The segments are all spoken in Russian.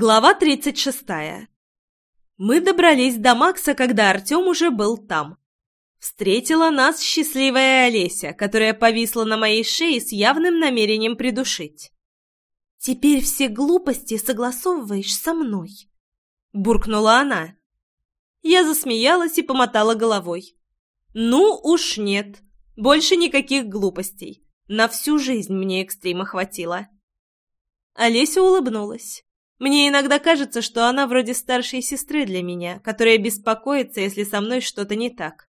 Глава 36. Мы добрались до Макса, когда Артем уже был там. Встретила нас счастливая Олеся, которая повисла на моей шее с явным намерением придушить. «Теперь все глупости согласовываешь со мной», — буркнула она. Я засмеялась и помотала головой. «Ну уж нет, больше никаких глупостей. На всю жизнь мне экстрима хватило». Олеся улыбнулась. Мне иногда кажется, что она вроде старшей сестры для меня, которая беспокоится, если со мной что-то не так.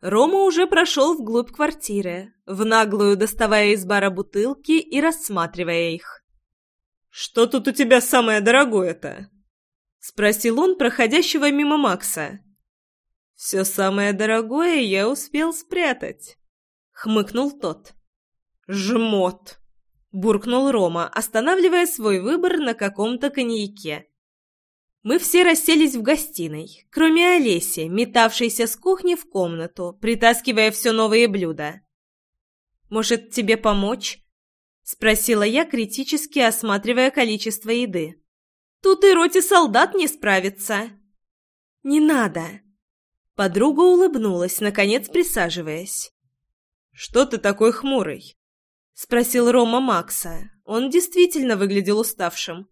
Рома уже прошел вглубь квартиры, в наглую доставая из бара бутылки и рассматривая их. «Что тут у тебя самое дорогое-то?» — спросил он проходящего мимо Макса. «Все самое дорогое я успел спрятать», — хмыкнул тот. «Жмот!» Буркнул Рома, останавливая свой выбор на каком-то коньяке. Мы все расселись в гостиной, кроме Олеси, метавшейся с кухни в комнату, притаскивая все новые блюда. «Может, тебе помочь?» — спросила я, критически осматривая количество еды. «Тут и роте солдат не справится». «Не надо». Подруга улыбнулась, наконец присаживаясь. «Что ты такой хмурый?» — спросил Рома Макса. Он действительно выглядел уставшим.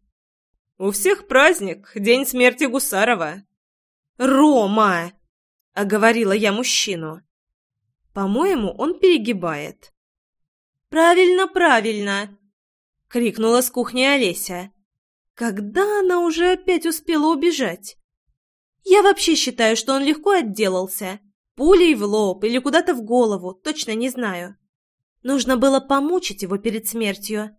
«У всех праздник, день смерти Гусарова». «Рома!» — оговорила я мужчину. «По-моему, он перегибает». «Правильно, правильно!» — крикнула с кухни Олеся. «Когда она уже опять успела убежать?» «Я вообще считаю, что он легко отделался. Пулей в лоб или куда-то в голову, точно не знаю. Нужно было помучить его перед смертью.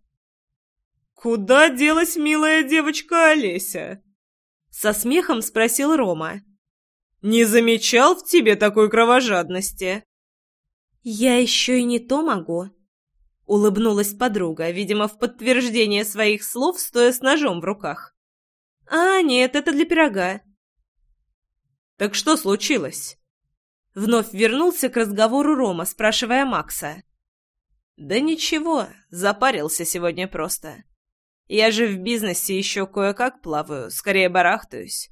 «Куда делась милая девочка Олеся?» Со смехом спросил Рома. «Не замечал в тебе такой кровожадности?» «Я еще и не то могу», — улыбнулась подруга, видимо, в подтверждение своих слов, стоя с ножом в руках. «А, нет, это для пирога». «Так что случилось?» Вновь вернулся к разговору Рома, спрашивая Макса. «Да ничего, запарился сегодня просто. Я же в бизнесе еще кое-как плаваю, скорее барахтаюсь.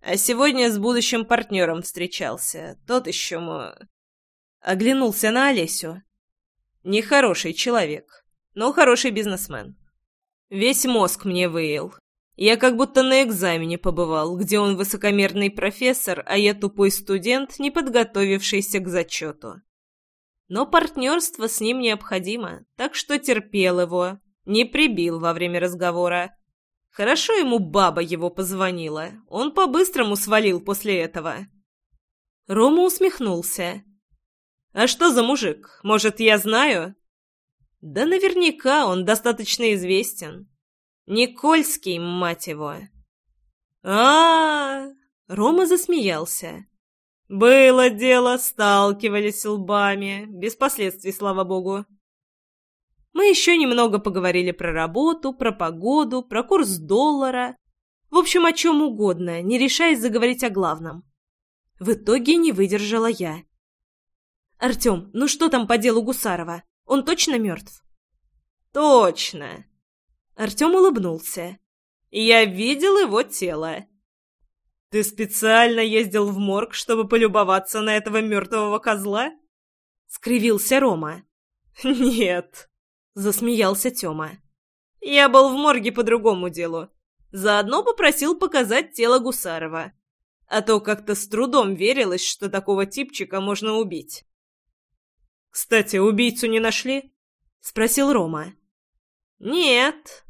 А сегодня с будущим партнером встречался, тот еще мой...» Оглянулся на Олесю. «Нехороший человек, но хороший бизнесмен. Весь мозг мне выел. Я как будто на экзамене побывал, где он высокомерный профессор, а я тупой студент, не подготовившийся к зачету но партнерство с ним необходимо, так что терпел его, не прибил во время разговора. Хорошо ему баба его позвонила, он по-быстрому свалил после этого. Рома усмехнулся. «А что за мужик? Может, я знаю?» «Да наверняка он достаточно известен. Никольский, мать его!» а, -а, -а Рома засмеялся. «Было дело, сталкивались лбами. Без последствий, слава богу». Мы еще немного поговорили про работу, про погоду, про курс доллара. В общем, о чем угодно, не решаясь заговорить о главном. В итоге не выдержала я. «Артем, ну что там по делу Гусарова? Он точно мертв?» «Точно!» Артем улыбнулся. «Я видел его тело. «Ты специально ездил в морг, чтобы полюбоваться на этого мертвого козла?» — скривился Рома. «Нет», — засмеялся Тёма. «Я был в морге по другому делу. Заодно попросил показать тело Гусарова. А то как-то с трудом верилось, что такого типчика можно убить». «Кстати, убийцу не нашли?» — спросил Рома. «Нет».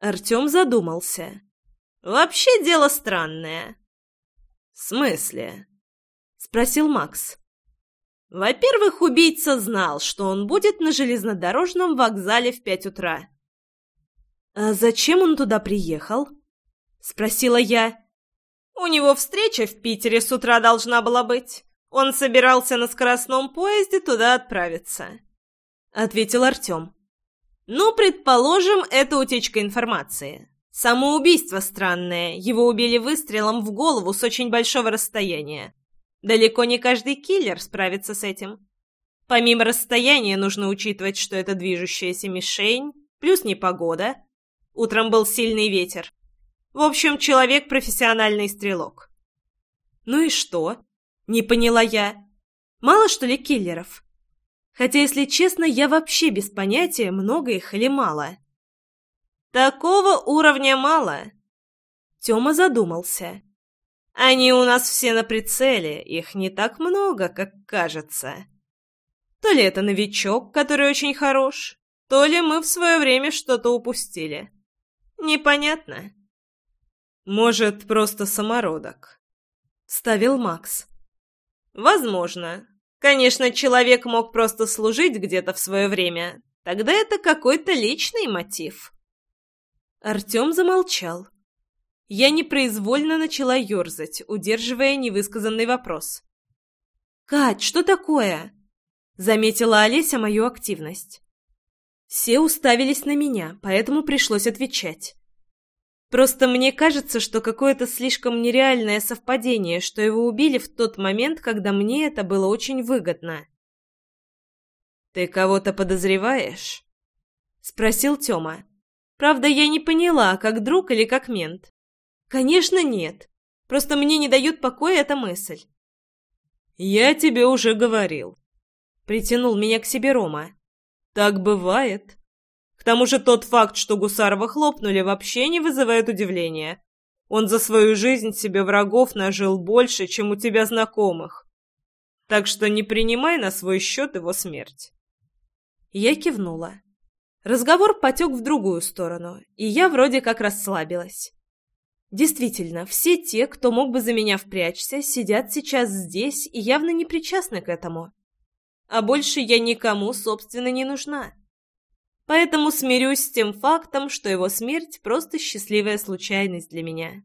Артём задумался. «Вообще дело странное. «В смысле?» — спросил Макс. Во-первых, убийца знал, что он будет на железнодорожном вокзале в пять утра. «А зачем он туда приехал?» — спросила я. «У него встреча в Питере с утра должна была быть. Он собирался на скоростном поезде туда отправиться», — ответил Артем. «Ну, предположим, это утечка информации. Самоубийство странное, его убили выстрелом в голову с очень большого расстояния. Далеко не каждый киллер справится с этим. Помимо расстояния нужно учитывать, что это движущаяся мишень, плюс непогода. Утром был сильный ветер. В общем, человек профессиональный стрелок. Ну и что? Не поняла я. Мало, что ли, киллеров? Хотя, если честно, я вообще без понятия, много их или мало. Такого уровня мало. Тёма задумался. Они у нас все на прицеле, их не так много, как кажется. То ли это новичок, который очень хорош, то ли мы в свое время что-то упустили. Непонятно. Может, просто самородок. Ставил Макс. Возможно. Конечно, человек мог просто служить где-то в свое время. Тогда это какой-то личный мотив. Артем замолчал. Я непроизвольно начала ерзать, удерживая невысказанный вопрос. «Кать, что такое?» Заметила Олеся мою активность. Все уставились на меня, поэтому пришлось отвечать. Просто мне кажется, что какое-то слишком нереальное совпадение, что его убили в тот момент, когда мне это было очень выгодно. «Ты кого-то подозреваешь?» — спросил Тёма. Правда, я не поняла, как друг или как мент. Конечно, нет. Просто мне не дает покоя эта мысль. «Я тебе уже говорил», — притянул меня к себе Рома. «Так бывает. К тому же тот факт, что Гусарова хлопнули, вообще не вызывает удивления. Он за свою жизнь себе врагов нажил больше, чем у тебя знакомых. Так что не принимай на свой счет его смерть». Я кивнула. Разговор потек в другую сторону, и я вроде как расслабилась. Действительно, все те, кто мог бы за меня впрячься, сидят сейчас здесь и явно не причастны к этому. А больше я никому, собственно, не нужна. Поэтому смирюсь с тем фактом, что его смерть – просто счастливая случайность для меня.